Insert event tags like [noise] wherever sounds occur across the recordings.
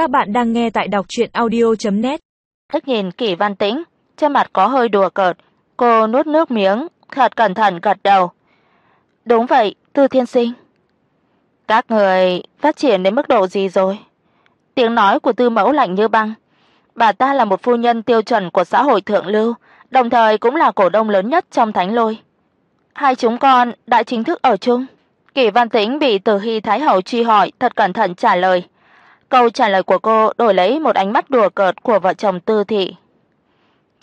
Các bạn đang nghe tại đọc audio net Tức nhìn Kỷ Văn Tĩnh, trên mặt có hơi đùa cợt, cô nuốt nước miếng, thật cẩn thận gật đầu. "Đúng vậy, Tư Thiên Sinh." "Các người phát triển đến mức độ gì rồi?" Tiếng nói của Tư Mẫu lạnh như băng. Bà ta là một phu nhân tiêu chuẩn của xã hội thượng lưu, đồng thời cũng là cổ đông lớn nhất trong Thánh Lôi. Hai chúng con đã chính thức ở chung. Kỷ Văn Tĩnh bị Từ Hi Thái hậu truy hỏi, thật cẩn thận trả lời. Câu trả lời của cô đổi lấy một ánh mắt đùa cợt của vợ chồng Tư thị.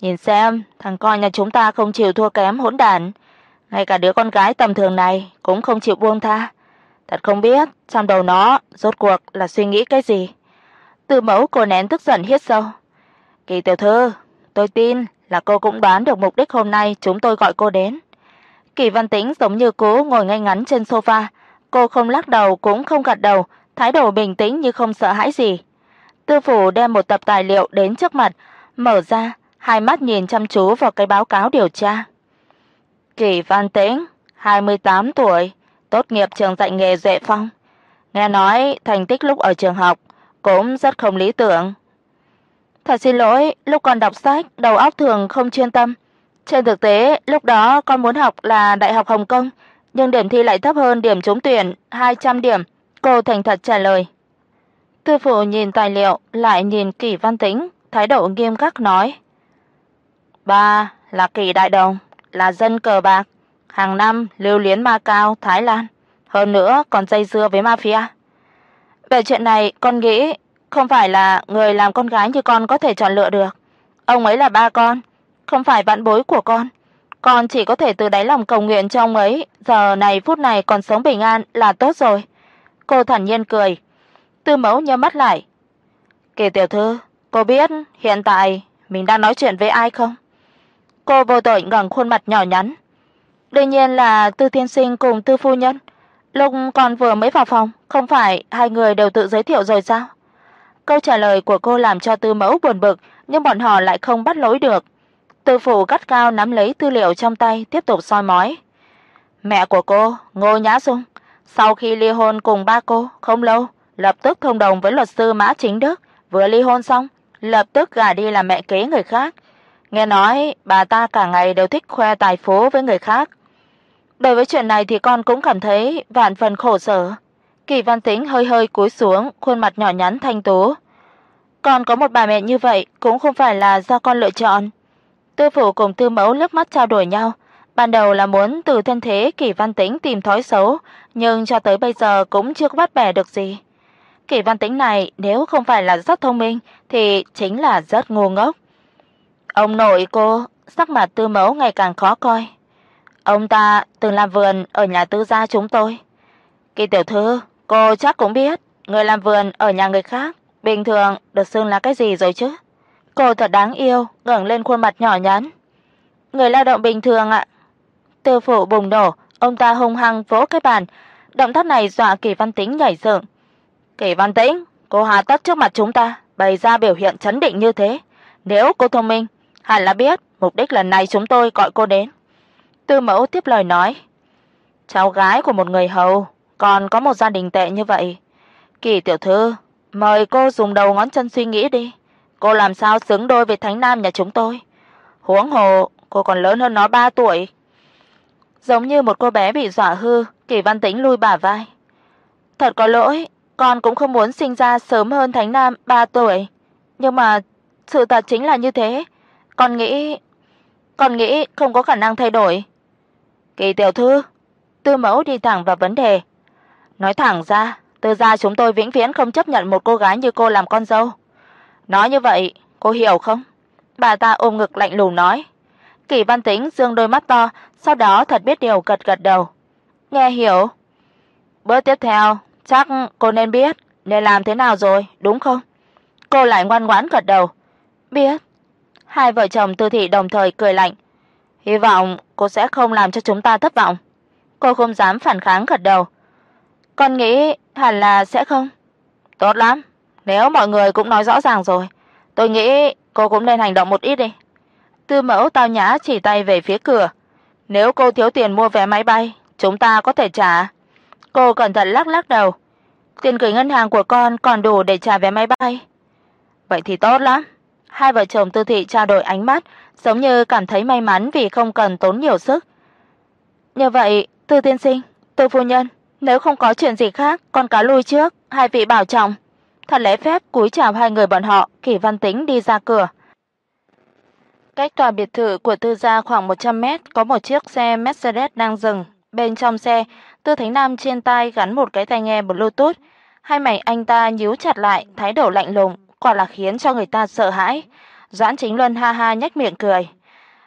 Nhìn xem, thằng con nhà chúng ta không chịu thua kém hỗn đản, ngay cả đứa con gái tầm thường này cũng không chịu buông tha. Thật không biết trong đầu nó rốt cuộc là suy nghĩ cái gì. Từ Mẫu cô nén tức giận hít sâu. "Kỳ tiểu thư, tôi tin là cô cũng đoán được mục đích hôm nay chúng tôi gọi cô đến." Kỳ Văn Tĩnh giống như cũ ngồi ngay ngắn trên sofa, cô không lắc đầu cũng không gật đầu, thái độ bình tĩnh như không sợ hãi gì. Tư phủ đem một tập tài liệu đến trước mặt, mở ra, hai mắt nhìn chăm chú vào cái báo cáo điều tra. Kỳ Văn Tĩnh, 28 tuổi, tốt nghiệp trường dạy nghề Duệ Phong. Nghe nói thành tích lúc ở trường học cũng rất không lý tưởng. Thật xin lỗi, lúc còn đọc sách, đầu óc thường không chuyên tâm. Trên thực tế, lúc đó con muốn học là Đại học Hồng Kông, nhưng điểm thi lại thấp hơn điểm trúng tuyển 200 điểm, cô thành thật trả lời. Tư phụ nhìn tài liệu, lại nhìn Kỷ Văn Tĩnh, thái độ nghiêm khắc nói: "Ba là Kỷ Đại Đồng, là dân cờ bạc, hàng năm lưu luyến Ma Cao, Thái Lan, hơn nữa còn dây dưa với mafia. Về chuyện này, con nghĩ không phải là người làm con gái như con có thể chọn lựa được. Ông ấy là ba con, không phải bạn bối của con. Con chỉ có thể từ đáy lòng cầu nguyện cho ông ấy giờ này phút này còn sống bình an là tốt rồi." Cô thản nhiên cười. Tư Mẫu nhắm mắt lại. "Kỳ tiểu thư, cô biết hiện tại mình đang nói chuyện với ai không?" Cô vô tội ngẩng khuôn mặt nhỏ nhắn. Đương nhiên là Tư Thiên Sinh cùng Tư phu nhân. Lúc con vừa mới vào phòng, không phải hai người đều tự giới thiệu rồi sao? Câu trả lời của cô làm cho Tư Mẫu buồn bực, nhưng bọn họ lại không bắt lỗi được. Tư phụ gắt cao nắm lấy tư liệu trong tay, tiếp tục soi mói. Mẹ của cô, Ngô Nhã Dung, sau khi ly hôn cùng ba cô không lâu, lập tức thông đồng với luật sư Mã Chính Đức, vừa ly hôn xong, lập tức gả đi làm mẹ kế người khác. Nghe nói bà ta cả ngày đều thích khoe tài phú với người khác. Đối với chuyện này thì con cũng cảm thấy vạn phần khổ sở. Kỳ Văn Tĩnh hơi hơi cúi xuống, khuôn mặt nhỏ nhắn thanh tú. Con có một bà mẹ như vậy cũng không phải là do con lựa chọn. Tư phụ cùng Tư Mẫu liếc mắt trao đổi nhau, ban đầu là muốn từ thân thế Kỷ Văn Tĩnh tìm thói xấu, nhưng cho tới bây giờ cũng chưa bắt bẻ được gì. Kỷ Văn Tĩnh này nếu không phải là rất thông minh thì chính là rất ngu ngốc. Ông nội cô, sắc mặt Tư Mẫu ngày càng khó coi. Ông ta từng làm vườn ở nhà tư gia chúng tôi. Kỳ tiểu thư, cô chắc cũng biết, người làm vườn ở nhà người khác bình thường được xưng là cái gì rồi chứ? Cô thật đáng yêu, ngẩng lên khuôn mặt nhỏ nhắn. Người lao động bình thường ạ. Tư phụ bùng nổ, ông ta hung hăng vỗ cái bàn, động tác này dọa Kỳ Văn Tĩnh nhảy dựng. "Kỳ Văn Tĩnh, cô hà tất trước mặt chúng ta bày ra biểu hiện chấn định như thế, nếu cô thông minh, hẳn là biết mục đích lần này chúng tôi gọi cô đến." Tư Mẫu tiếp lời nói: "Cháu gái của một người hầu, còn có một gia đình tệ như vậy, Kỳ tiểu thư, mời cô dùng đầu ngón chân suy nghĩ đi." Cô làm sao xứng đôi với Thánh Nam nhà chúng tôi? Huống hồ, cô còn lớn hơn nó 3 tuổi. Giống như một cô bé bị dọa hư, Kỳ Văn Tĩnh lui bả vai. Thật có lỗi, con cũng không muốn sinh ra sớm hơn Thánh Nam 3 tuổi, nhưng mà sự thật chính là như thế. Con nghĩ con nghĩ không có khả năng thay đổi. Kỳ tiểu thư, Tư Mẫu đi thẳng vào vấn đề. Nói thẳng ra, Tư gia chúng tôi vĩnh viễn không chấp nhận một cô gái như cô làm con dâu. Nói như vậy, cô hiểu không? Bà ta ôm ngực lạnh lùng nói. Kỳ Văn Tĩnh dương đôi mắt to, sau đó thật biết điều gật gật đầu. Nghe hiểu. Bước tiếp theo, chắc cô nên biết nên làm thế nào rồi, đúng không? Cô lại ngoan ngoãn gật đầu. Biết. Hai vợ chồng Tư thị đồng thời cười lạnh. Hy vọng cô sẽ không làm cho chúng ta thất vọng. Cô không dám phản kháng gật đầu. Con nghĩ hẳn là sẽ không. Tốt lắm, nếu mọi người cũng nói rõ ràng rồi, tôi nghĩ cô cũng nên hành động một ít đi." Tư Mẫu tao nhã chỉ tay về phía cửa. "Nếu cô thiếu tiền mua vé máy bay, chúng ta có thể trả." Cô cẩn thận lắc lắc đầu. tiền gửi ngân hàng của con còn đủ để trả vé máy bay." "Vậy thì tốt lắm." Hai vợ chồng Tư thị trao đổi ánh mắt, giống như cảm thấy may mắn vì không cần tốn nhiều sức. "Như vậy, Tư tiên sinh, Tư phu nhân, nếu không có chuyện gì khác, con cáo lui trước, hai vị bảo trọng." Thật lễ phép cúi chào hai người bọn họ, Kỷ Văn Tĩnh đi ra cửa. Cách tòa biệt thự của Tư gia khoảng 100 mét có một chiếc xe Mercedes đang dừng. Bên trong xe, Tư Thánh Nam trên tai gắn một cái tai nghe Bluetooth. Hai mày anh ta nhíu chặt lại, thái độ lạnh lùng, quả là khiến cho người ta sợ hãi. Doãn Chính Luân ha ha nhếch miệng cười.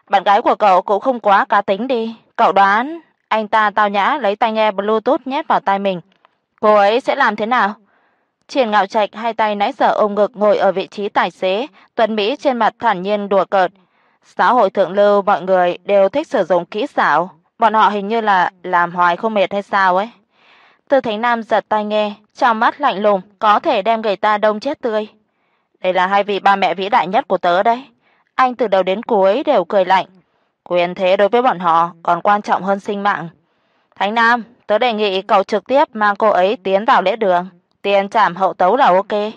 Bạn gái của cậu cũng không quá cá tính đi, cậu đoán? Anh ta tao nhã lấy tai nghe Bluetooth nhét vào tai mình. Cô ấy sẽ làm thế nào? Triển Ngạo Trạch hai tay nãy giờ ôm ngực ngồi ở vị trí tài xế, tuấn mỹ trên mặt thản nhiên đùa cợt. Xã hội thượng lưu mọi người đều thích sử dụng kỹ xảo, bọn họ hình như là làm hoài không mệt hay sao ấy. Tư Thánh Nam giật tai nghe, trong mắt lạnh lùng, có thể đem người ta đông chết tươi. Đây là hai vị ba mẹ vĩ đại nhất của tớ đấy. Anh từ đầu đến cuối đều cười lạnh. Quyền thế đối với bọn họ còn quan trọng hơn sinh mạng. Thánh Nam, tớ đề nghị cậu trực tiếp mang cô ấy tiến vào lễ đường, tiền trảm hậu tấu là ok.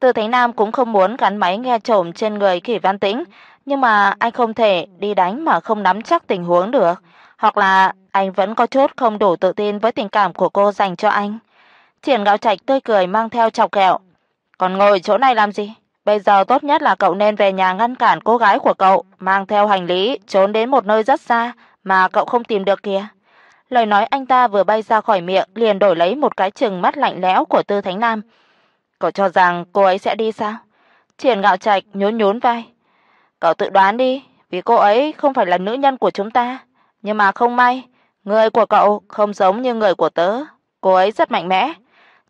Từ Thánh Nam cũng không muốn gắn máy nghe trộm trên người Kỷ Văn Tĩnh, nhưng mà anh không thể đi đánh mà không nắm chắc tình huống được, hoặc là anh vẫn có chút không đủ tự tin với tình cảm của cô dành cho anh. Triển Ngạo Trạch tươi cười mang theo chọc kẹo. "Còn ngồi chỗ này làm gì? Bây giờ tốt nhất là cậu nên về nhà ngăn cản cô gái của cậu mang theo hành lý trốn đến một nơi rất xa mà cậu không tìm được kìa." Lời nói anh ta vừa bay ra khỏi miệng liền đổi lấy một cái trừng mắt lạnh lẽo của Tư Thánh Nam. "Cậu cho rằng cô ấy sẽ đi sao?" Triển Ngạo Trạch nhún nhún vai. Cậu tự đoán đi, vì cô ấy không phải là nữ nhân của chúng ta, nhưng mà không may, người của cậu không giống như người của tớ, cô ấy rất mạnh mẽ.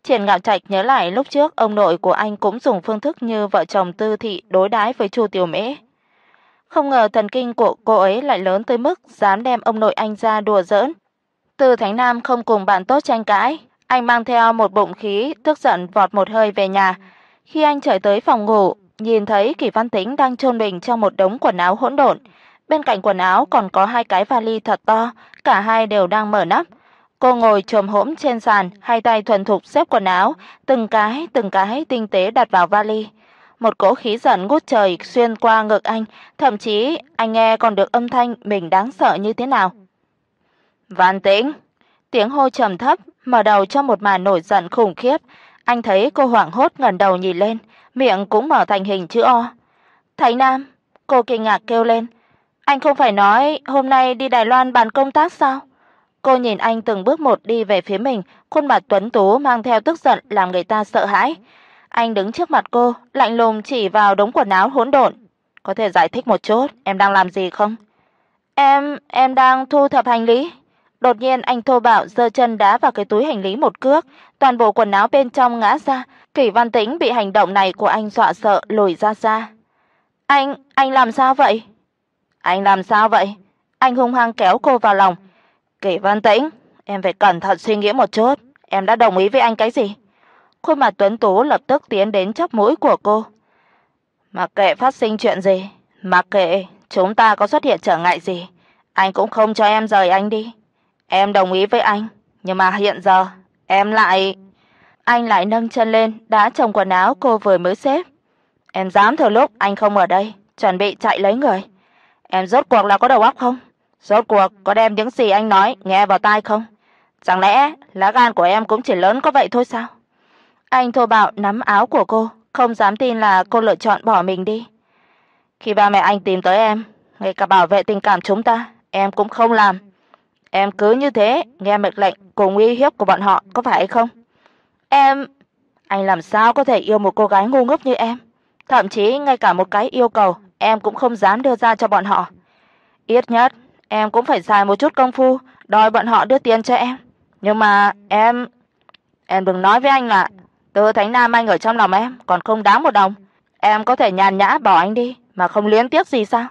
Triển Ngạo Trạch nhớ lại lúc trước ông nội của anh cũng dùng phương thức như vợ chồng Tư thị đối đãi với Chu Tiểu Mễ. Không ngờ thần kinh của cô ấy lại lớn tới mức dám đem ông nội anh ra đùa giỡn. Từ Thánh Nam không cùng bạn tốt tranh cãi, anh mang theo một bụng khí, tức giận vọt một hơi về nhà. Khi anh trở tới phòng ngủ, nhìn thấy Kỳ Văn Tĩnh đang chôn mình trong một đống quần áo hỗn độn. Bên cạnh quần áo còn có hai cái vali thật to, cả hai đều đang mở nắp. Cô ngồi chồm hổm trên sàn, hai tay thuần thục xếp quần áo, từng cái từng cái tinh tế đặt vào vali. Một cỗ khí giận ngút trời xuyên qua ngực anh, thậm chí anh nghe còn được âm thanh mình đáng sợ như thế nào. "Văn Tĩnh!" Tiếng hô trầm thấp, mở đầu cho một màn nổi giận khủng khiếp. Anh thấy cô hoảng hốt ngẩng đầu nhìn lên, miệng cũng mở thành hình chữ O. "Thái Nam!" Cô kinh ngạc kêu lên. "Anh không phải nói hôm nay đi Đài Loan bàn công tác sao?" Cô nhìn anh từng bước một đi về phía mình, khuôn mặt tuấn tú mang theo tức giận làm người ta sợ hãi. Anh đứng trước mặt cô, lạnh lùng chỉ vào đống quần áo hỗn độn. "Có thể giải thích một chút, em đang làm gì không?" "Em, em đang thu thập hành lý." Đột nhiên anh thô bạo giơ chân đá vào cái túi hành lý một cước, toàn bộ quần áo bên trong ngã ra, Kỷ Văn Tĩnh bị hành động này của anh dọa sợ lùi ra xa. "Anh, anh làm sao vậy?" "Anh làm sao vậy?" Anh hung hăng kéo cô vào lòng. "Kỷ Văn Tĩnh, em phải cẩn thận suy nghĩ một chút, em đã đồng ý với anh cái gì?" Khuôn mặt tuấn tú lập tức tiến đến chóp mũi của cô. "Mặc kệ phát sinh chuyện gì, mặc kệ chúng ta có xuất hiện trở ngại gì, anh cũng không cho em rời anh đi." Em đồng ý với anh, nhưng mà hiện giờ em lại anh lại nâng chân lên, đá chồng quần áo cô vừa mới xếp. Em dám thừa lúc anh không ở đây, chuẩn bị chạy lấy người. Em rốt cuộc là có đầu óc không? Rốt cuộc có đem những gì anh nói nghe vào tai không? Chẳng lẽ lá gan của em cũng chỉ lớn có vậy thôi sao? Anh thô bạo nắm áo của cô, không dám tin là cô lựa chọn bỏ mình đi. Khi ba mẹ anh tìm tới em, ngay cả bảo vệ tình cảm chúng ta, em cũng không làm. Em cứ như thế, nghe mệnh lệnh cùng uy hiếp của bọn họ có phải không? Em anh làm sao có thể yêu một cô gái ngu ngốc như em? Thậm chí ngay cả một cái yêu cầu em cũng không dám đưa ra cho bọn họ. Ít nhất em cũng phải xài một chút công phu đòi bọn họ đưa tiền cho em. Nhưng mà em em đừng nói với anh là Từ Thánh Nam anh ở trong lòng em còn không đáng một đồng. Em có thể nhàn nhã bỏ anh đi mà không luyến tiếc gì sao?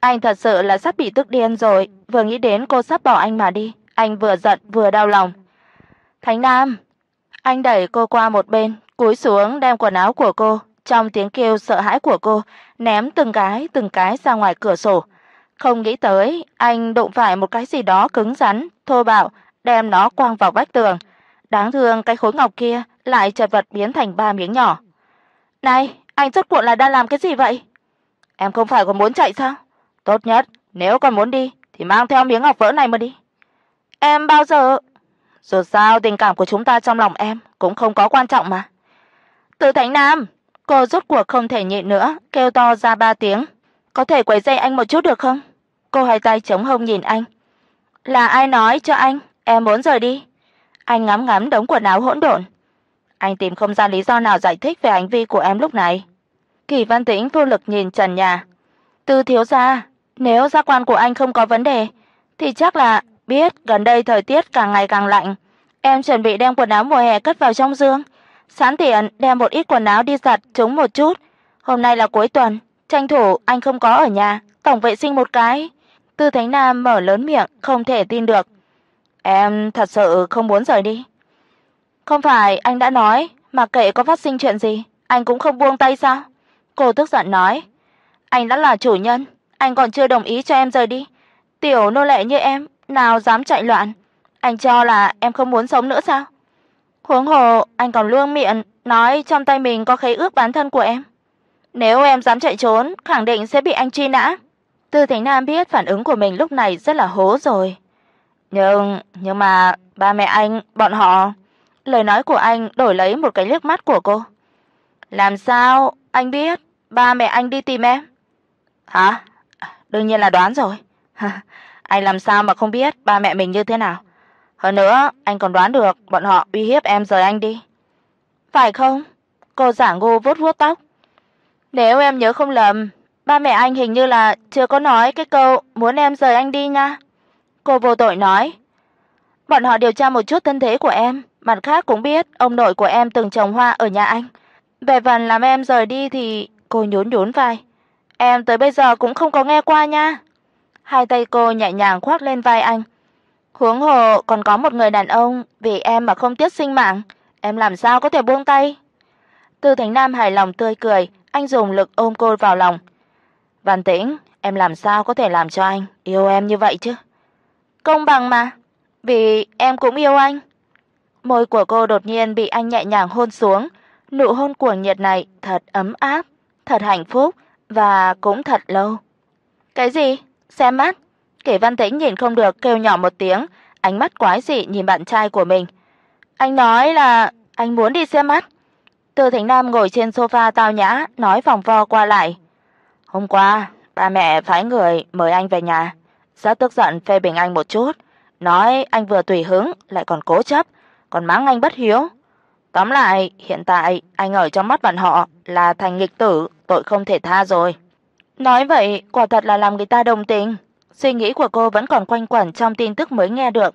Anh thật sự là sắp bị tức điên rồi, vừa nghĩ đến cô sắp bỏ anh mà đi, anh vừa giận vừa đau lòng. Thánh Nam, anh đẩy cô qua một bên, cúi xuống đem quần áo của cô, trong tiếng kêu sợ hãi của cô, ném từng cái từng cái ra ngoài cửa sổ. Không nghĩ tới, anh đụng phải một cái gì đó cứng rắn, thô bạo, đem nó quăng vào vách tường. đáng thương cái khối ngọc kia lại chật vật biến thành ba miếng nhỏ. "Này, anh rốt cuộc là đang làm cái gì vậy?" "Em không phải còn muốn chạy sao? Tốt nhất nếu còn muốn đi thì mang theo miếng ngọc vỡ này mà đi." "Em bao giờ?" "Dù sao tình cảm của chúng ta trong lòng em cũng không có quan trọng mà." "Từ Thánh Nam!" Cô rốt cuộc không thể nhịn nữa, kêu to ra ba tiếng. "Có thể quấy rầy anh một chút được không?" Cô hai tay chống hông nhìn anh. "Là ai nói cho anh em muốn rời đi?" Anh ngắm ngắm đống quần áo hỗn độn. Anh tìm không ra lý do nào giải thích về hành vi của em lúc này. Kỳ Văn Tĩnh vô lực nhìn trần nhà. "Tư thiếu gia, nếu gia quan của anh không có vấn đề thì chắc là biết gần đây thời tiết càng ngày càng lạnh, em chuẩn bị đem quần áo mùa hè cất vào trong giường, sẵn tiện đem một ít quần áo đi giặt chúng một chút. Hôm nay là cuối tuần, tranh thủ anh không có ở nhà, tổng vệ sinh một cái." Tư Thánh Nam mở lớn miệng, không thể tin được. "Em thật sự không muốn rời đi?" "Không phải anh đã nói, mà kệ có phát sinh chuyện gì, anh cũng không buông tay sao?" Cô tức giận nói. "Anh đã là chủ nhân, anh còn chưa đồng ý cho em rời đi. Tiểu nô lệ như em, nào dám chạy loạn? Anh cho là em không muốn sống nữa sao?" Huống hồ anh còn lương miệng nói trong tay mình có khế ước bán thân của em. Nếu em dám chạy trốn, khẳng định sẽ bị anh truy nã. Tư Thánh Nam biết phản ứng của mình lúc này rất là hố rồi. Nhưng nhưng mà ba mẹ anh, bọn họ Lời nói của anh đổi lấy một cái liếc mắt của cô. Làm sao anh biết ba mẹ anh đi tìm em? Hả? Đương nhiên là đoán rồi. [laughs] anh làm sao mà không biết ba mẹ mình như thế nào? Hơn nữa, anh còn đoán được bọn họ uy hiếp em rời anh đi. Phải không? Cô giả ngu vuốt vuốt tóc. Nếu em nhớ không lầm, ba mẹ anh hình như là chưa có nói cái câu muốn em rời anh đi nha. Cô vô tội nói. Bọn họ điều tra một chút thân thế của em, mặt khác cũng biết ông nội của em từng trồng hoa ở nhà anh. Về phần làm em rời đi thì cô nhún nhún vai. Em tới bây giờ cũng không có nghe qua nha. Hai tay cô nhẹ nhàng khoác lên vai anh. Huống hồ còn có một người đàn ông vì em mà không tiếc sinh mạng, em làm sao có thể buông tay? Tư Thành Nam hài lòng tươi cười, anh dùng lực ôm cô vào lòng. Văn Tĩnh, em làm sao có thể làm cho anh yêu em như vậy chứ? Công bằng mà, vì em cũng yêu anh. Môi của cô đột nhiên bị anh nhẹ nhàng hôn xuống, nụ hôn cuồng nhiệt này thật ấm áp, thật hạnh phúc và cũng thật lâu. Cái gì? Xem mắt. Kỷ Văn Tĩnh nhìn không được kêu nhỏ một tiếng, ánh mắt quái dị nhìn bạn trai của mình. Anh nói là anh muốn đi xem mắt. Từ Thịnh Nam ngồi trên sofa tao nhã, nói vòng vo qua lại. Hôm qua, ba mẹ phái người mời anh về nhà, rất tức giận phê bình anh một chút, nói anh vừa tùy hứng lại còn cố chấp, còn mắng anh bất hiếu. Tóm lại, hiện tại anh ở trong mắt bọn họ là thành nghịch tử, tội không thể tha rồi. Nói vậy, quả thật là làm người ta đồng tình. Suy nghĩ của cô vẫn còn quanh quẩn trong tin tức mới nghe được.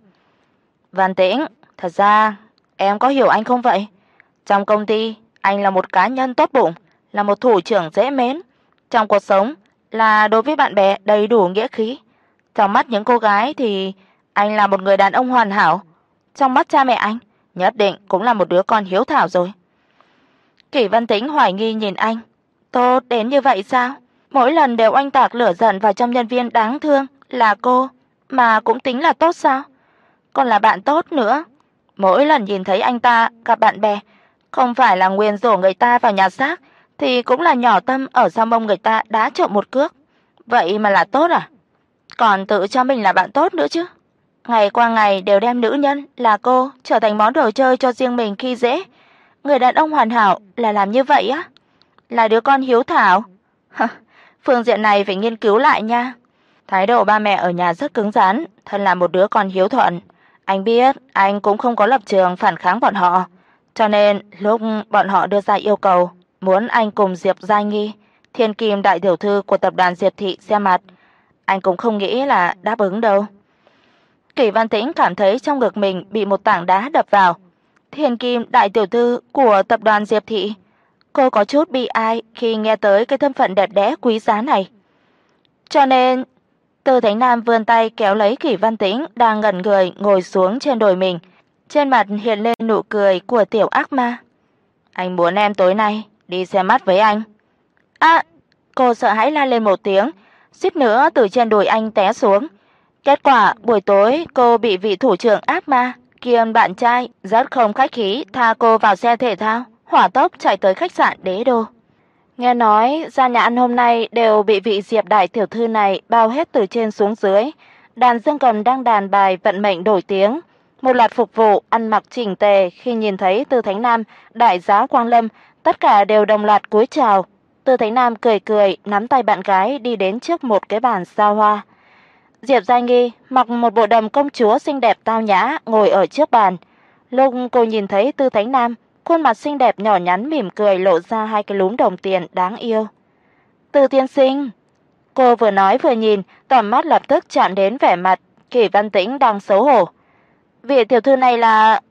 Văn Tĩnh, thật ra em có hiểu anh không vậy? Trong công ty, anh là một cá nhân tốt bụng, là một thủ trưởng dễ mến. Trong cuộc sống là đối với bạn bè đầy đủ nghĩa khí. Trong mắt những cô gái thì anh là một người đàn ông hoàn hảo, trong mắt cha mẹ anh, nhất định cũng là một đứa con hiếu thảo rồi. Kỷ Văn Tĩnh hoài nghi nhìn anh, tốt đến như vậy sao? Mỗi lần đều anh tạc lửa giận vào trong nhân viên đáng thương là cô, mà cũng tính là tốt sao? Còn là bạn tốt nữa. Mỗi lần nhìn thấy anh ta gặp bạn bè, không phải là nguyên rủa người ta vào nhà xác thì cũng là nhỏ tâm ở sau mông người ta đá trộm một cước. Vậy mà là tốt à? Còn tự cho mình là bạn tốt nữa chứ. Ngày qua ngày đều đem nữ nhân là cô trở thành món đồ chơi cho riêng mình khi dễ. Người đàn ông hoàn hảo là làm như vậy á? Là đứa con hiếu thảo? Phương diện này phải nghiên cứu lại nha. Thái độ ba mẹ ở nhà rất cứng rắn, thân là một đứa con hiếu thuận. Anh biết anh cũng không có lập trường phản kháng bọn họ, cho nên lúc bọn họ đưa ra yêu cầu muốn anh cùng Diệp Gia Nghi, thiên kim đại tiểu thư của tập đoàn Diệp thị xem mặt, anh cũng không nghĩ là đáp ứng đâu. Kỷ Văn Tĩnh cảm thấy trong ngực mình bị một tảng đá đập vào. Thiên Kim đại tiểu thư của tập đoàn Diệp thị, cô có chút bi ai khi nghe tới cái thân phận đẹp đẽ quý giá này. Cho nên, Từ Thánh Nam vươn tay kéo lấy Kỷ Văn Tĩnh đang ngẩn người ngồi xuống trên đùi mình, trên mặt hiện lên nụ cười của tiểu ác ma. Anh muốn em tối nay đi xem mắt với anh. À, cô sợ hãi la lên một tiếng, suýt nữa từ trên đùi anh té xuống. Kết quả buổi tối cô bị vị thủ trưởng ác ma kiêm bạn trai rất không khách khí tha cô vào xe thể thao, hỏa tốc chạy tới khách sạn Đế Đô. Nghe nói gia nhà ăn hôm nay đều bị vị Diệp đại tiểu thư này bao hết từ trên xuống dưới. Đàn dương cầm đang đàn bài vận mệnh đổi tiếng, một loạt phục vụ ăn mặc chỉnh tề khi nhìn thấy Tư Thánh Nam đại giá Quang Lâm, tất cả đều đồng loạt cúi chào. Tư Thánh Nam cười cười, nắm tay bạn gái đi đến trước một cái bàn xa hoa. Diệp Gia Nghi mặc một bộ đầm công chúa xinh đẹp tao nhã ngồi ở trước bàn. Lúc cô nhìn thấy Tư Thánh Nam, khuôn mặt xinh đẹp nhỏ nhắn mỉm cười lộ ra hai cái lúm đồng tiền đáng yêu. Từ tiên sinh." Cô vừa nói vừa nhìn, tầm mắt lập tức chạm đến vẻ mặt Kỷ Văn Tĩnh đang xấu hổ. "Vị tiểu thư này là?"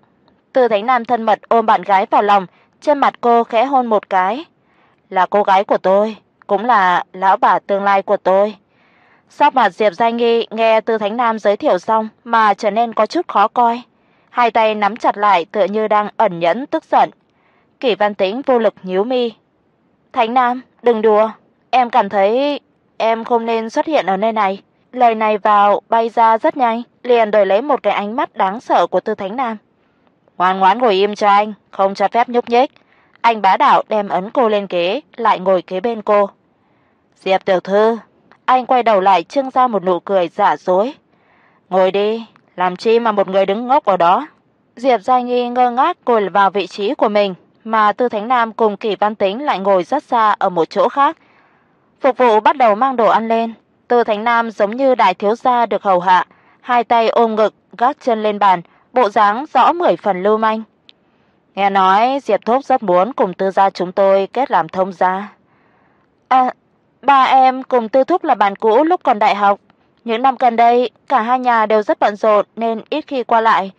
Từ Thánh Nam thân mật ôm bạn gái vào lòng, trên mặt cô khẽ hôn một cái. "Là cô gái của tôi, cũng là lão bà tương lai của tôi." Sắc mặt Diệp Gia Nghi nghe Tư Thánh Nam giới thiệu xong mà trở nên có chút khó coi, hai tay nắm chặt lại tựa như đang ẩn nhẫn tức giận. Kỷ Văn Tĩnh vô lực nhíu mi. "Thánh Nam, đừng đùa, em cảm thấy em không nên xuất hiện ở nơi này." Lời này vào bay ra rất nhanh, liền đổi lấy một cái ánh mắt đáng sợ của Tư Thánh Nam. "Ngoan ngoãn ngồi im cho anh, không cho phép nhúc nhích." Anh bá đạo đem ấn cô lên ghế, lại ngồi kế bên cô. "Diệp tiểu thư, anh quay đầu lại trưng ra một nụ cười giả dối. "Ngồi đi, làm chi mà một người đứng ngốc ở đó?" Diệp Giai Nghi ngơ ngác ngồi vào vị trí của mình, mà Tư Thánh Nam cùng Kỷ Văn Tĩnh lại ngồi rất xa ở một chỗ khác. Phục vụ bắt đầu mang đồ ăn lên, Tư Thánh Nam giống như đại thiếu gia được hầu hạ, hai tay ôm ngực, gác chân lên bàn, bộ dáng rõ mười phần lưu manh. Nghe nói Diệp Thúc rất muốn cùng Tư gia chúng tôi kết làm thông gia. À, Ba em cùng Tư Thúc là bạn cũ lúc còn đại học. Những năm gần đây, cả hai nhà đều rất bận rộn nên ít khi qua lại.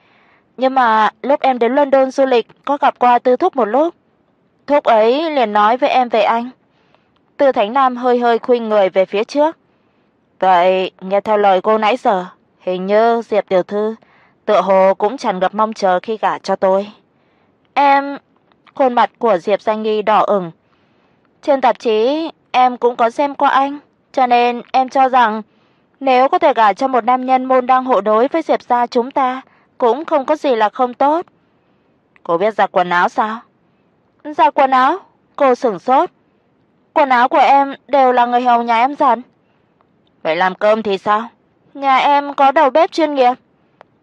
Nhưng mà lúc em đến London du lịch có gặp qua Tư Thúc một lúc. Thúc ấy liền nói với em về anh. Tư Thánh Nam hơi hơi khuynh người về phía trước. Vậy, nghe theo lời cô nãy giờ, hình như Diệp tiểu thư tựa hồ cũng tràn ngập mong chờ khi gả cho tôi. Em, khuôn mặt của Diệp Danh Nghi đỏ ửng. Trên tạp chí em cũng có xem qua anh, cho nên em cho rằng nếu có thể gả cho một nam nhân môn đang hộ đối với Diệp gia chúng ta, cũng không có gì là không tốt. Cô biết giặt quần áo sao? Giặt quần áo? Cô sửng sốt. Quần áo của em đều là người hầu nhà em giặt. Vậy làm cơm thì sao? Nhà em có đầu bếp chuyên nghiệp.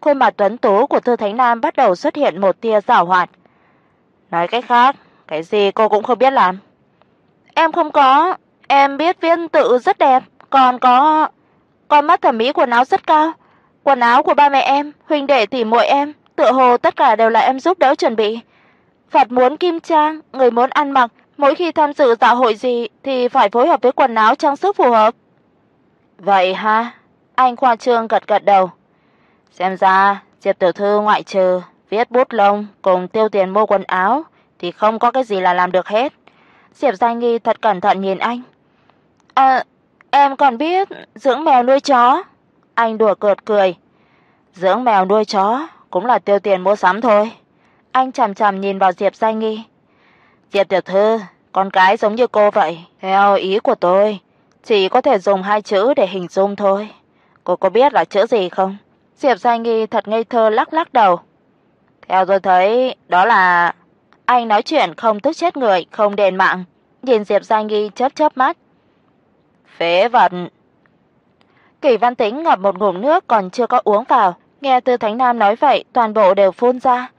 Khuôn mặt tuấn tú của Tư Thánh Nam bắt đầu xuất hiện một tia giảo hoạt. Nói cách khác, cái gì cô cũng không biết làm. Em không có, em biết viên tự rất đẹp, còn có con mắt thẩm mỹ quần áo rất cao. Quần áo của ba mẹ em, huynh đệ tỷ muội em, tựa hồ tất cả đều là em giúp đỡ chuẩn bị. Phật muốn kim trang, người muốn ăn mặc, mỗi khi tham dự dạ hội gì thì phải phối hợp với quần áo trang sức phù hợp. Vậy ha, anh khoa trương gật gật đầu. Xem ra, Diệp tiểu thư ngoại trừ viết bút lông cùng tiêu tiền mua quần áo thì không có cái gì là làm được hết. Diệp Gia Nghi thật cẩn thận nhìn anh. "À, em còn biết dưỡng mèo nuôi chó." Anh đùa cợt cười. "Dưỡng mèo nuôi chó cũng là tiêu tiền mua sắm thôi." Anh chằm chằm nhìn vào Diệp gia Nghi. "Diệp tiểu thư, con cái giống như cô vậy, theo ý của tôi, chỉ có thể dùng hai chữ để hình dung thôi. Cô có biết là chữ gì không?" Diệp gia Nghi thật ngây thơ lắc lắc đầu. Theo tôi thấy, đó là anh nói chuyện không tức chết người, không đền mạng, nhìn Diệp gia Nghi chớp chớp mắt. Phế vật. Kỷ Văn Tĩnh ngập một ngụm nước còn chưa có uống vào, nghe Từ Thánh Nam nói vậy, toàn bộ đều phun ra.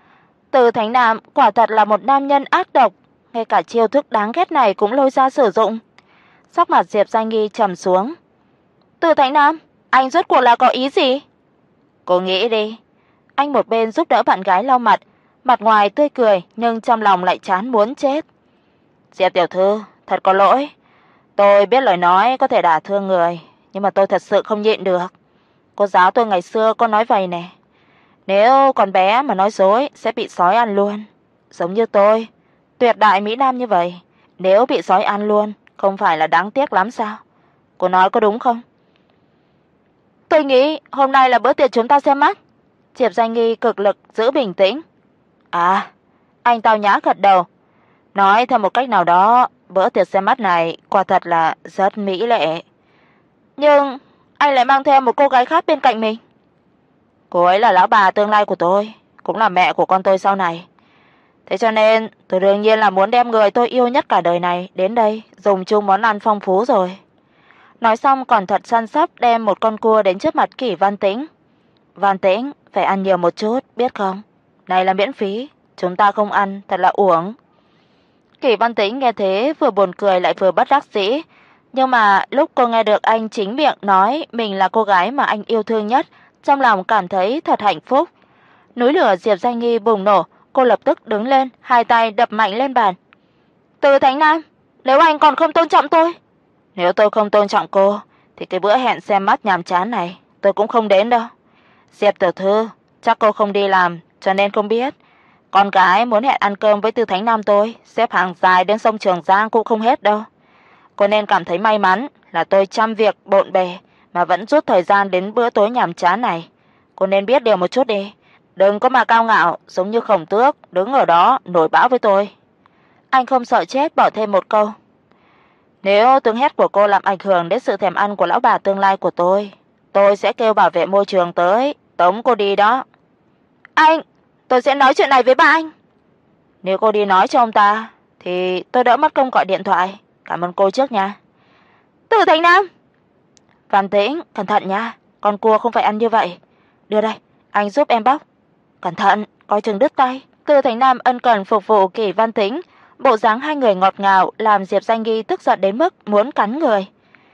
Từ Thánh Nam quả thật là một nam nhân ác độc, ngay cả chiêu thức đáng ghét này cũng lôi ra sử dụng. Sắc mặt Diệp danh Nghi trầm xuống. "Từ Thánh Nam, anh rốt cuộc là có ý gì?" "Cô nghĩ đi." Anh một bên giúp đỡ bạn gái lau mặt, mặt ngoài tươi cười nhưng trong lòng lại chán muốn chết. "Diệp tiểu thư, thật có lỗi. Tôi biết lời nói có thể đả thương người, nhưng mà tôi thật sự không nhịn được. Cô giáo tôi ngày xưa có nói vậy nè, nếu con bé mà nói dối sẽ bị sói ăn luôn, giống như tôi, tuyệt đại mỹ nam như vậy, nếu bị sói ăn luôn, không phải là đáng tiếc lắm sao? Cô nói có đúng không?" Tôi nghĩ hôm nay là bữa tiệc chúng ta xem mắt. Diệp Danh Nghi cực lực giữ bình tĩnh. À, anh tao nhã gật đầu. Nói theo một cách nào đó, bữa tiệc xem mắt này quả thật là rất mỹ lệ. Nhưng anh lại mang theo một cô gái khác bên cạnh mình. Cô ấy là lão bà tương lai của tôi, cũng là mẹ của con tôi sau này. Thế cho nên, tôi đương nhiên là muốn đem người tôi yêu nhất cả đời này đến đây dùng chung món ăn phong phú rồi." Nói xong còn thật săn sóc đem một con cua đến trước mặt Kỷ Văn Tĩnh. "Văn Tĩnh, phải ăn nhiều một chút, biết không? Này là miễn phí, chúng ta không ăn thật là uổng." Kỷ Văn Tĩnh nghe thế vừa buồn cười lại vừa bất đắc dĩ, nhưng mà lúc cô nghe được anh chính miệng nói mình là cô gái mà anh yêu thương nhất, trong lòng cảm thấy thật hạnh phúc. Núi lửa Diệp Danh Nghi bùng nổ, cô lập tức đứng lên, hai tay đập mạnh lên bàn. "Từ Thánh Nam, nếu anh còn không tôn trọng tôi, nếu tôi không tôn trọng cô thì cái bữa hẹn xem mắt nhàm chán này tôi cũng không đến đâu." Diệp Tiểu Thư, chắc cô không đi làm cho nên không biết. Con gái muốn hẹn ăn cơm với Tư Thánh Nam tôi, xếp hàng dài đến sông Trường Giang cũng không hết đâu. Cô nên cảm thấy may mắn là tôi chăm việc bộn bề mà vẫn rút thời gian đến bữa tối nhàm chán này. Cô nên biết điều một chút đi, đừng có mà cao ngạo giống như Khổng Tước đứng ở đó nổi bão với tôi. Anh không sợ chết bỏ thêm một câu. Nếu tiếng hét của cô làm ảnh hưởng đến sự thèm ăn của lão bà tương lai của tôi, tôi sẽ kêu bảo vệ môi trường tới, tống cô đi đó. Anh, tôi sẽ nói chuyện này với ba anh. Nếu cô đi nói cho ông ta thì tôi đỡ mất công gọi điện thoại. Cảm ơn cô trước nha. Từ Thành Nam. Văn Tĩnh, cẩn thận nha, con cua không phải ăn như vậy. Đưa đây, anh giúp em bóc. Cẩn thận, coi chừng đứt tay. Từ Thành Nam ân cần phục vụ Kỷ Văn Tĩnh, bộ dáng hai người ngọt ngào làm Diệp Danh Nghi tức giận đến mức muốn cắn người.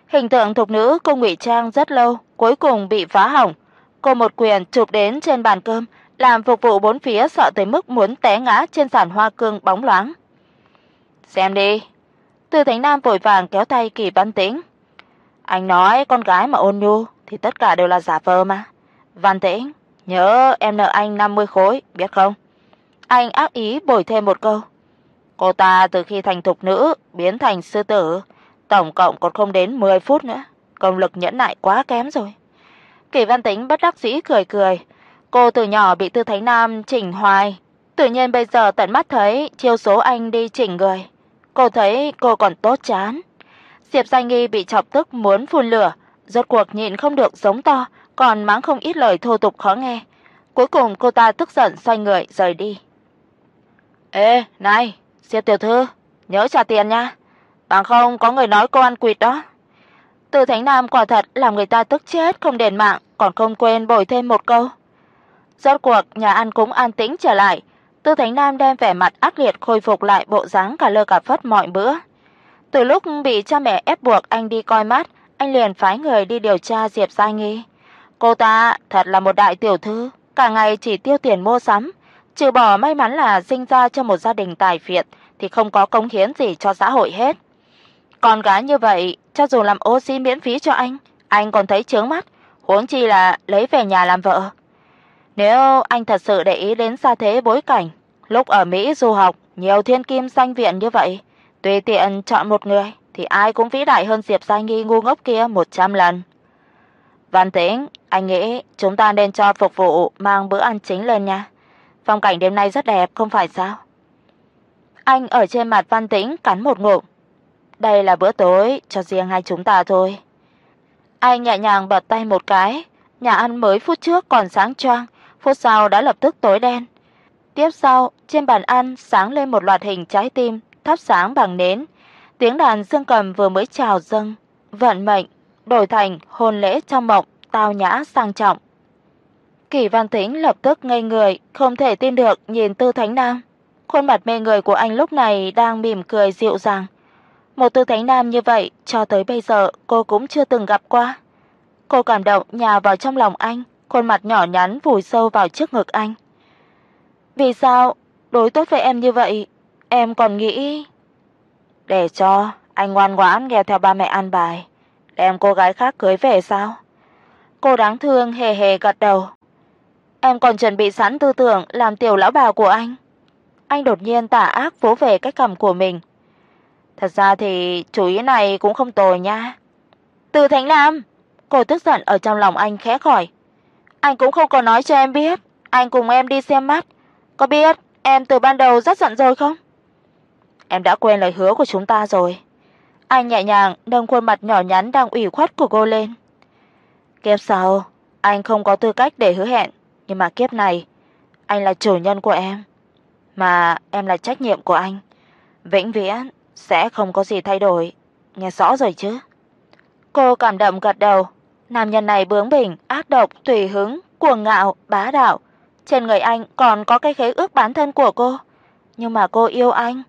Hình tượng thục nữ cô ngụy trang rất lâu, cuối cùng bị phá hỏng. Cô một quyền chụp đến trên bàn cơm, làm phục vụ bốn phía sợ tới mức muốn té ngã trên sàn hoa cương bóng loáng. "Xem đi." Từ Thánh Nam vội vàng kéo tay Kỳ Văn Tĩnh. "Anh nói con gái mà ôn nhu thì tất cả đều là giả vờ mà. Văn Tĩnh, nhớ em nợ anh 50 khối, biết không?" Anh ác ý bồi thêm một câu. Cô ta từ khi thành thục nữ biến thành sư tử, tổng cộng còn không đến 10 phút nữa, công lực nhẫn nại quá kém rồi. Kỳ Văn Tĩnh bất đắc dĩ cười cười, cô từ nhỏ bị Tư Thánh Nam chỉnh hoài, tự nhiên bây giờ tận mắt thấy chiêu số anh đi chỉnh người, cô thấy cô còn tốt chán. Diệp Danh Nghi bị chọc tức muốn phun lửa, rốt cuộc nhịn không được giống to, còn mắng không ít lời thô tục khó nghe. Cuối cùng cô ta tức giận xoay người rời đi. "Ê, này, Diệp tiểu thư, nhớ trả tiền nha, bằng không có người nói cô ăn quỵt đó." Từ Thánh Nam quả thật làm người ta tức chết không đền mạng, còn không quên bồi thêm một câu. Rốt cuộc nhà ăn cũng an tĩnh trở lại, Tư Thánh Nam đem vẻ mặt ác liệt khôi phục lại bộ dáng cả lơ cả phất mọi bữa. Từ lúc bị cha mẹ ép buộc anh đi coi mắt, anh liền phái người đi điều tra Diệp Gia Nghi. Cô ta thật là một đại tiểu thư, cả ngày chỉ tiêu tiền mua sắm, trừ bỏ may mắn là sinh ra trong một gia đình tài phiệt thì không có cống hiến gì cho xã hội hết. Con gái như vậy, cho dù làm oxy miễn phí cho anh, anh còn thấy chướng mắt, huống chi là lấy về nhà làm vợ. Nếu anh thật sự để ý đến gia thế bối cảnh, lúc ở Mỹ du học, nhiều thiên kim danh viện như vậy, tùy tiện chọn một người thì ai cũng vĩ đại hơn Diệp Gia Nghi ngu ngốc kia 100 lần. Văn Tĩnh, anh nghĩ chúng ta nên cho phục vụ mang bữa ăn chính lên nha. Phong cảnh đêm nay rất đẹp không phải sao? Anh ở trên mặt Văn Tĩnh cắn một ngụm. Đây là bữa tối cho riêng hai chúng ta thôi. Anh nhẹ nhàng bật tay một cái, nhà ăn mới phút trước còn sáng choang, phút sau đã lập tức tối đen. Tiếp sau, trên bàn ăn sáng lên một loạt hình trái tim thắp sáng bằng nến. Tiếng đàn dương cầm vừa mới chào dâng, vận mệnh đổi thành hôn lễ trong mộng, tao nhã sang trọng. Kỳ Văn Tĩnh lập tức ngây người, không thể tin được nhìn Tư Thánh Nam. Khuôn mặt mê người của anh lúc này đang mỉm cười dịu dàng. Một Tư Thánh Nam như vậy, cho tới bây giờ cô cũng chưa từng gặp qua. Cô cảm động nhào vào trong lòng anh, khuôn mặt nhỏ nhắn vùi sâu vào trước ngực anh. Vì sao đối tốt với em như vậy? Em còn nghĩ để cho anh ngoan ngoãn nghe theo ba mẹ ăn bài, đem cô gái khác cưới về sao? Cô đáng thương hề hề gật đầu. Em còn chuẩn bị sẵn tư tưởng làm tiểu lão bà của anh. Anh đột nhiên tà ác vỗ về cái cằm của mình. Thật ra thì chủ ý này cũng không tồi nha. Từ Thánh Nam, cô tức giận ở trong lòng anh khẽ khỏi. Anh cũng không có nói cho em biết, anh cùng em đi xem mắt, có biết em từ ban đầu rất giận rồi không? Em đã quên lời hứa của chúng ta rồi. Anh nhẹ nhàng nâng khuôn mặt nhỏ nhắn đang ủy khuất của cô lên. Kiếp sau, anh không có tư cách để hứa hẹn, nhưng mà kiếp này, anh là chủ nhân của em, mà em là trách nhiệm của anh, vĩnh viễn sẽ không có gì thay đổi, nghe rõ rồi chứ?" Cô cảm động gật đầu, nam nhân này bướng bỉnh, ác độc, tùy hứng, cuồng ngạo, bá đạo, trên người anh còn có cái khế ước bán thân của cô, nhưng mà cô yêu anh,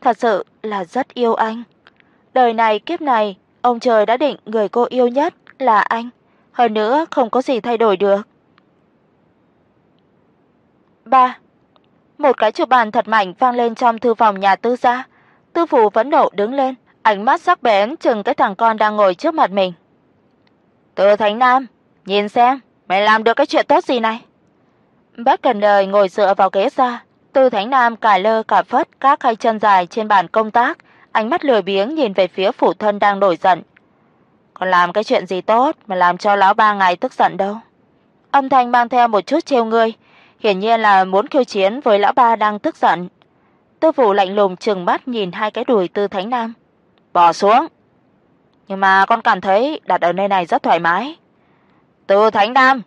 thật sự là rất yêu anh. Đời này kiếp này, ông trời đã định người cô yêu nhất là anh, hơn nữa không có gì thay đổi được. 3. Một cái chụp bàn thật mạnh vang lên trong thư phòng nhà Tư gia. Tư Phủ vẫn nộ đứng lên, ánh mắt sắc bén chừng cái thằng con đang ngồi trước mặt mình. "Từ Thánh Nam, nhìn xem, mày làm được cái chuyện tốt gì này?" Bác cần đời ngồi dựa vào ghế ra, Tư Thánh Nam cài lơ cả phất các hai chân dài trên bàn công tác, ánh mắt lười biếng nhìn về phía phụ thân đang nổi giận. "Con làm cái chuyện gì tốt mà làm cho lão ba ngài tức giận đâu?" Âm thanh mang theo một chút trêu ngươi, hiển nhiên là muốn khiêu chiến với lão ba đang tức giận. Tư Vũ lạnh lùng trừng mắt nhìn hai cái đùi Tư Thánh Nam. "Bỏ xuống." Nhưng mà con cảm thấy đặt ở nơi này rất thoải mái. Tư Thánh Nam,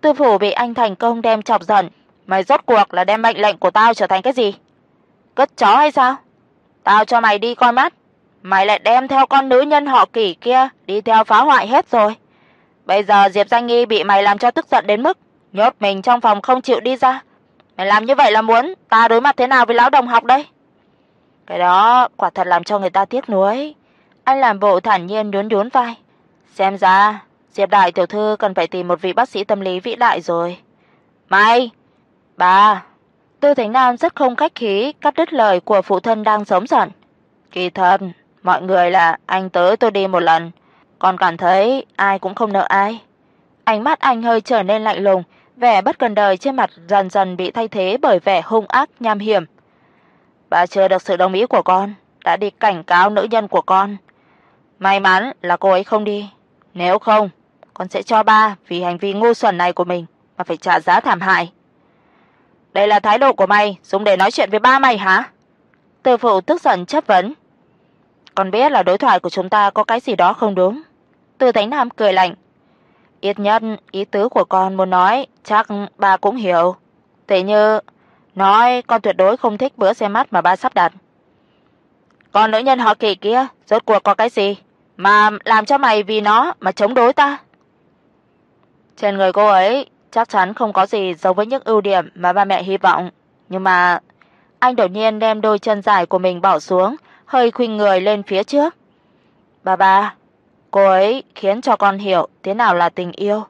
Tư phủ bị anh thành công đem chọc giận, mày rốt cuộc là đem mệnh lệnh của tao trở thành cái gì? Cất chó hay sao? Tao cho mày đi coi mắt, mày lại đem theo con nữ nhân họ Kỷ kia đi theo phá hoại hết rồi. Bây giờ Diệp Danh Nghi bị mày làm cho tức giận đến mức nhốt mình trong phòng không chịu đi ra. Mày làm như vậy là muốn ta đối mặt thế nào với lão đồng học đây? Cái đó quả thật làm cho người ta tiếc nuối. Anh làm bộ thản nhiên nhún nhún vai. Xem ra Diệp đại tiểu thư cần phải tìm một vị bác sĩ tâm lý vĩ đại rồi. may bà. Tư Thánh Nam rất không khách khí cắt đứt lời của phụ thân đang sống giận. Kỳ thật, mọi người là anh tới tôi đi một lần, còn cảm thấy ai cũng không nợ ai. Ánh mắt anh hơi trở nên lạnh lùng, vẻ bất cần đời trên mặt dần dần bị thay thế bởi vẻ hung ác nham hiểm. Bà chưa được sự đồng ý của con, đã đi cảnh cáo nữ nhân của con. May mắn là cô ấy không đi, nếu không, con sẽ cho ba vì hành vi ngu xuẩn này của mình mà phải trả giá thảm hại. Đây là thái độ của mày dùng để nói chuyện với ba mày hả? Tư phụ tức giận chất vấn. Con biết là đối thoại của chúng ta có cái gì đó không đúng. Tư Thánh Nam cười lạnh. Ít nhất ý tứ của con muốn nói chắc ba cũng hiểu. Thế như nói con tuyệt đối không thích bữa xe mắt mà ba sắp đặt. Còn nữ nhân họ Kỳ kia, rốt cuộc có cái gì mà làm cho mày vì nó mà chống đối ta? Trên người cô ấy chắc chắn không có gì giống với những ưu điểm mà ba mẹ hy vọng, nhưng mà anh đột nhiên đem đôi chân dài của mình bỏ xuống, hơi khuynh người lên phía trước. "Ba ba, cô ấy khiến cho con hiểu thế nào là tình yêu."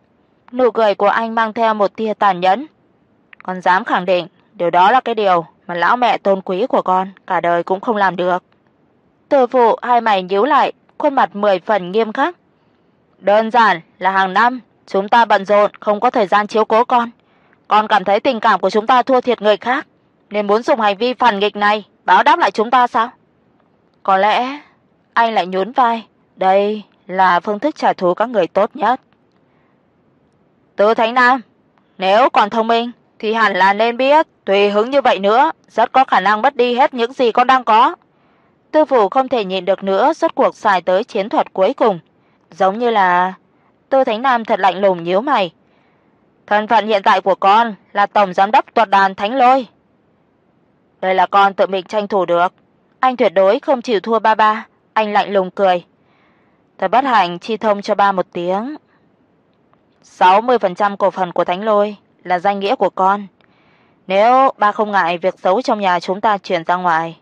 Nụ cười của anh mang theo một tia tàn nhẫn. "Con dám khẳng định, điều đó là cái điều mà lão mẹ tôn quý của con cả đời cũng không làm được." Từ phụ hai mày nhíu lại, khuôn mặt mười phần nghiêm khắc. "Đơn giản là hàng năm Chúng ta bận rộn, không có thời gian chiếu cố con. Con cảm thấy tình cảm của chúng ta thua thiệt người khác, nên muốn dùng hành vi phản nghịch này báo đáp lại chúng ta sao? Có lẽ anh lại nhún vai, đây là phương thức trả thù các người tốt nhất. Tư Thánh Nam, nếu còn thông minh thì hẳn là nên biết, tùy hứng như vậy nữa, rất có khả năng mất đi hết những gì con đang có. Tư phủ không thể nhịn được nữa, rốt cuộc xài tới chiến thuật cuối cùng, giống như là Tư Thánh Nam thật lạnh lùng nhíu mày. Thân phận hiện tại của con là tổng giám đốc tuật đàn Thánh Lôi. Đây là con tự mình tranh thủ được, anh tuyệt đối không chịu thua ba ba, anh lạnh lùng cười. Thật bất hạnh chi thông cho ba một tiếng. 60% cổ phần của Thánh Lôi là danh nghĩa của con. Nếu ba không ngại việc xấu trong nhà chúng ta chuyển ra ngoài,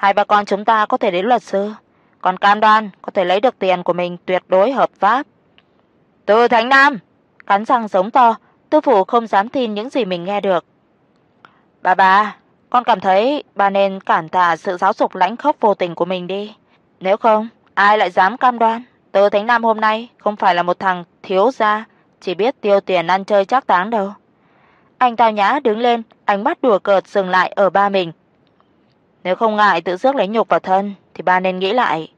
hai ba con chúng ta có thể đến luật sư, còn cam đoan có thể lấy được tiền của mình tuyệt đối hợp pháp. Từ Thánh Nam, cắn răng giống to, Tư phủ không dám tin những gì mình nghe được. "Bà bà, con cảm thấy bà nên cản tạ sự giáo dục lãnh khốc vô tình của mình đi, nếu không ai lại dám cam đoan Từ Thánh Nam hôm nay không phải là một thằng thiếu gia, chỉ biết tiêu tiền ăn chơi chắc táng đâu." Anh Tao Nhã đứng lên, ánh mắt đùa cợt dừng lại ở ba mình. Nếu không ngại tự rước lấy nhục vào thân thì ba nên nghĩ lại,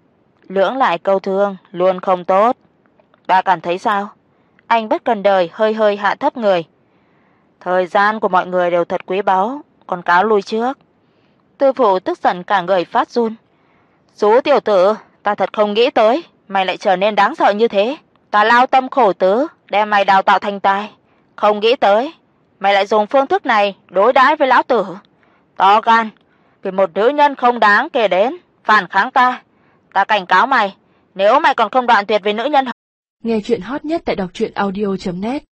lưỡng lại câu thương luôn không tốt. Ba cảm thấy sao? Anh bất cần đời hơi hơi hạ thấp người. Thời gian của mọi người đều thật quý báu, còn cáo lui trước. Tư phụ tức giận cả người phát run. "Sú tiểu tử, ta thật không nghĩ tới, mày lại trở nên đáng sợ như thế. Ta lao tâm khổ tứ đem mày đào tạo thành tài, không nghĩ tới, mày lại dùng phương thức này đối đãi với lão tử. To gan, vì một nữ nhân không đáng kể đến, phản kháng ta. Ta cảnh cáo mày, nếu mày còn không đoạn tuyệt với nữ nhân Nghe chuyện hot nhất tại đọc truyện audio net